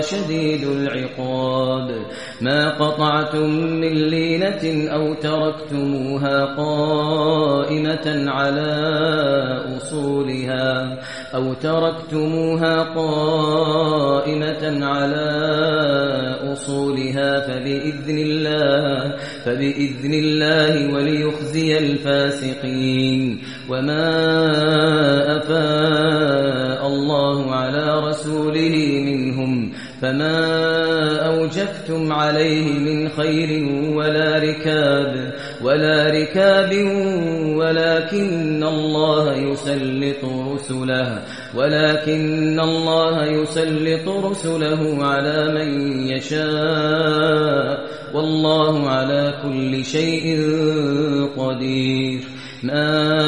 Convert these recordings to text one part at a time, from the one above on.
شديد العقاب. ما قطعتم من لينة أو تركتموها قائمة على أصولها أو تركتموها قائمة على أصولها فبإذن الله فبإذن الله وليخزي الفاسقين. وما أفاء الله على رسوله منهم فما أوجفتم عليه من خير ولا ركاب ولا ركاب ولكن الله يسلط رسله ولكن الله يسلط رسله على من يشاء والله على كل شيء قدير ما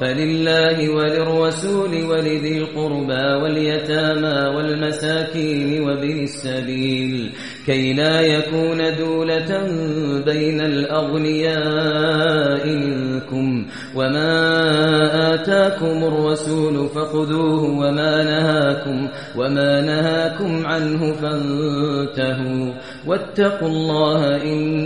فلله وللرسول ولذي القربى واليتامى والمساكين وابن السبيل كي لا يكون دولة بين الأغنياء منكم وما آتاكم الرسول فخذوه وما نهاكم وما نهاكم عنه فانتهوا واتقوا الله إن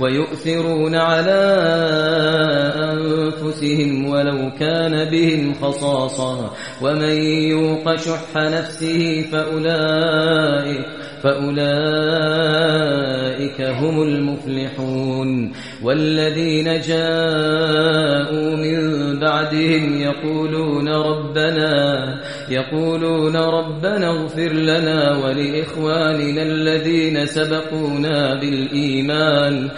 ويؤثرون على أنفسهم ولو كان بهم خصاصة. ومن يوق شح نفسه فأولئك فأولئك هم المفلحون. والذين جاءوا من بعدهم يقولون ربنا يقولون ربنا اغفر لنا ولإخواننا الذين سبقونا بالإيمان.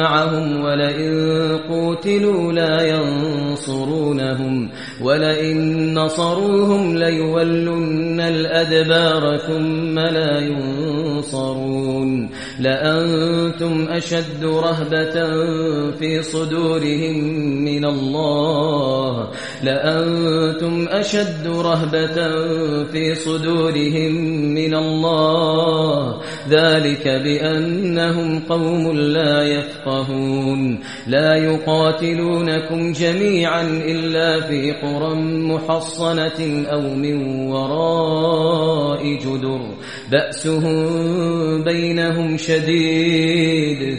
معهم ولئن قوتلوا لا ينصرونهم ولئن نصروهم ليولن الأدبار ثم لا ينصرون لأنتم أشد رهبة في صدورهم من الله لأنتم أشد رهبة في صدورهم من الله ذلك بأنهم قوم لا يفقهون لا يقاتلونكم جميعا إلا في قرى محصنة أو من وراء جدر. بأسهم بينهم شديد.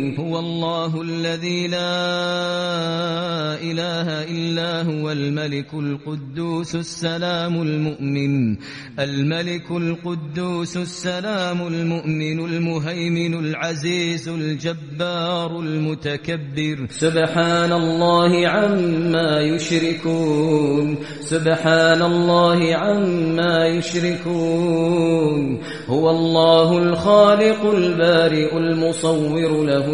هو الله الذي لا إله إلا هو الملك القدوس السلام المؤمن. الملك القدوس السلام المؤمن المهيمن العزيز الجبار المتكبر. سبحان الله عما يشركون. سبحان الله عما يشركون. هو الله الخالق البارئ المصور له